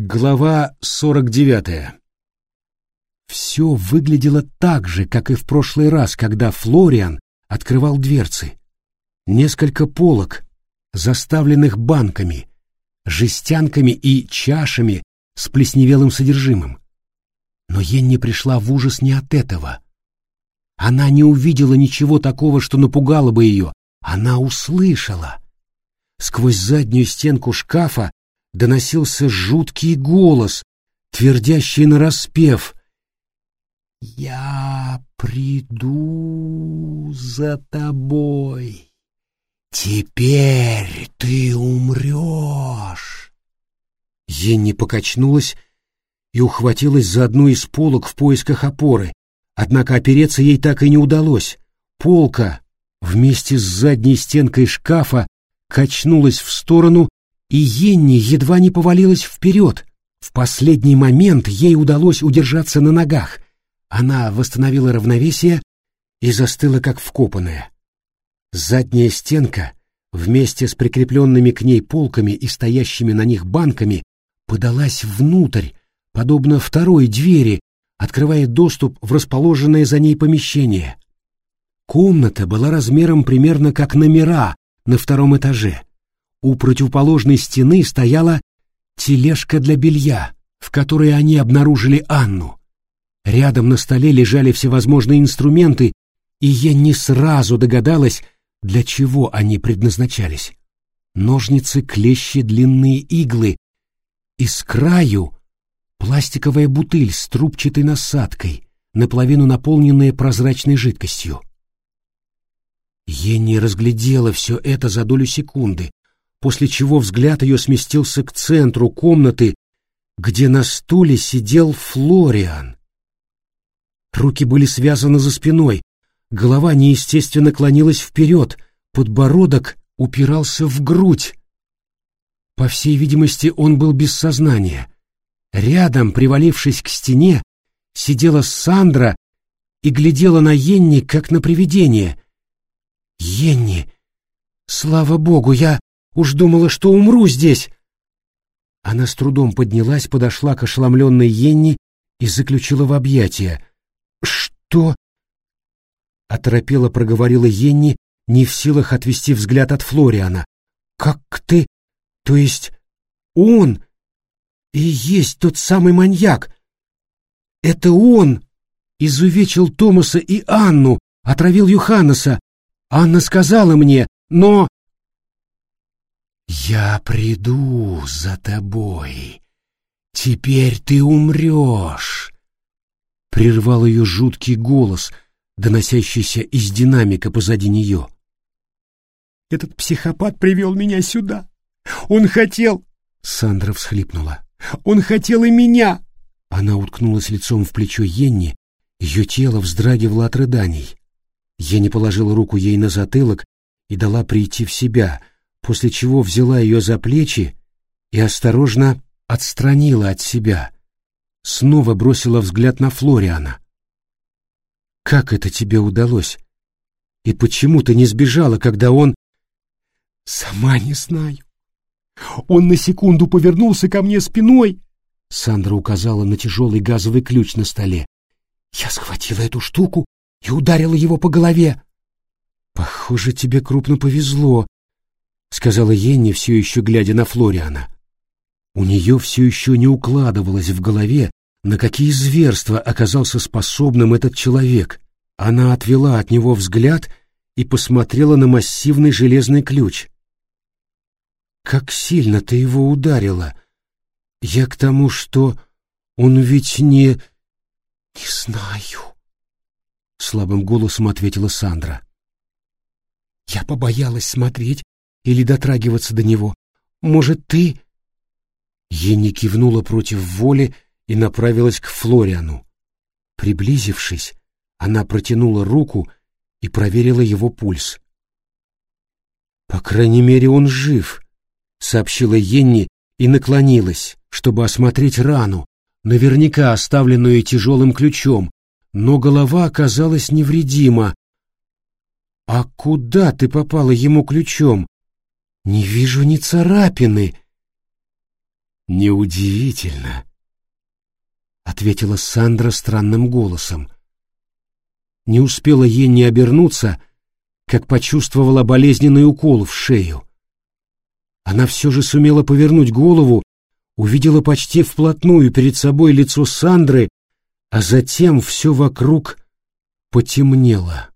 Глава 49. Все выглядело так же, как и в прошлый раз, когда Флориан открывал дверцы. Несколько полок, заставленных банками, жестянками и чашами с плесневелым содержимым. Но Енни пришла в ужас не от этого. Она не увидела ничего такого, что напугало бы ее. Она услышала. Сквозь заднюю стенку шкафа доносился жуткий голос, твердящий нараспев «Я приду за тобой. Теперь ты умрешь». Енни покачнулась и ухватилась за одну из полок в поисках опоры, однако опереться ей так и не удалось. Полка вместе с задней стенкой шкафа качнулась в сторону и Енни едва не повалилась вперед. В последний момент ей удалось удержаться на ногах. Она восстановила равновесие и застыла как вкопанная. Задняя стенка, вместе с прикрепленными к ней полками и стоящими на них банками, подалась внутрь, подобно второй двери, открывая доступ в расположенное за ней помещение. Комната была размером примерно как номера на втором этаже. У противоположной стены стояла тележка для белья, в которой они обнаружили Анну. Рядом на столе лежали всевозможные инструменты, и я не сразу догадалась, для чего они предназначались. Ножницы, клещи, длинные иглы, и с краю пластиковая бутыль с трубчатой насадкой, наполовину наполненная прозрачной жидкостью. Енни разглядела все это за долю секунды, после чего взгляд ее сместился к центру комнаты, где на стуле сидел Флориан. Руки были связаны за спиной, голова неестественно клонилась вперед, подбородок упирался в грудь. По всей видимости, он был без сознания. Рядом, привалившись к стене, сидела Сандра и глядела на Йенни, как на привидение. «Йенни! Слава богу, я Уж думала, что умру здесь. Она с трудом поднялась, подошла к ошеломленной Йенни и заключила в объятия. «Что?» Оторопело проговорила Йенни, не в силах отвести взгляд от Флориана. «Как ты? То есть он и есть тот самый маньяк? Это он изувечил Томаса и Анну, отравил Юханнеса. Анна сказала мне, но...» «Я приду за тобой. Теперь ты умрешь!» Прервал ее жуткий голос, доносящийся из динамика позади нее. «Этот психопат привел меня сюда. Он хотел...» Сандра всхлипнула. «Он хотел и меня!» Она уткнулась лицом в плечо Йенни, ее тело вздрагивало от рыданий. Йенни положила руку ей на затылок и дала прийти в себя — после чего взяла ее за плечи и осторожно отстранила от себя. Снова бросила взгляд на Флориана. «Как это тебе удалось? И почему ты не сбежала, когда он...» «Сама не знаю. Он на секунду повернулся ко мне спиной». Сандра указала на тяжелый газовый ключ на столе. «Я схватила эту штуку и ударила его по голове». «Похоже, тебе крупно повезло, — сказала Енни, все еще глядя на Флориана. У нее все еще не укладывалось в голове, на какие зверства оказался способным этот человек. Она отвела от него взгляд и посмотрела на массивный железный ключ. «Как сильно ты его ударила! Я к тому, что он ведь не...» «Не знаю», — слабым голосом ответила Сандра. «Я побоялась смотреть или дотрагиваться до него. Может, ты...» Енни кивнула против воли и направилась к Флориану. Приблизившись, она протянула руку и проверила его пульс. «По крайней мере, он жив», — сообщила Енни и наклонилась, чтобы осмотреть рану, наверняка оставленную тяжелым ключом, но голова оказалась невредима. «А куда ты попала ему ключом?» Не вижу ни царапины. Неудивительно, ответила Сандра странным голосом. Не успела Енни обернуться, как почувствовала болезненный укол в шею. Она все же сумела повернуть голову, увидела почти вплотную перед собой лицо Сандры, а затем все вокруг потемнело.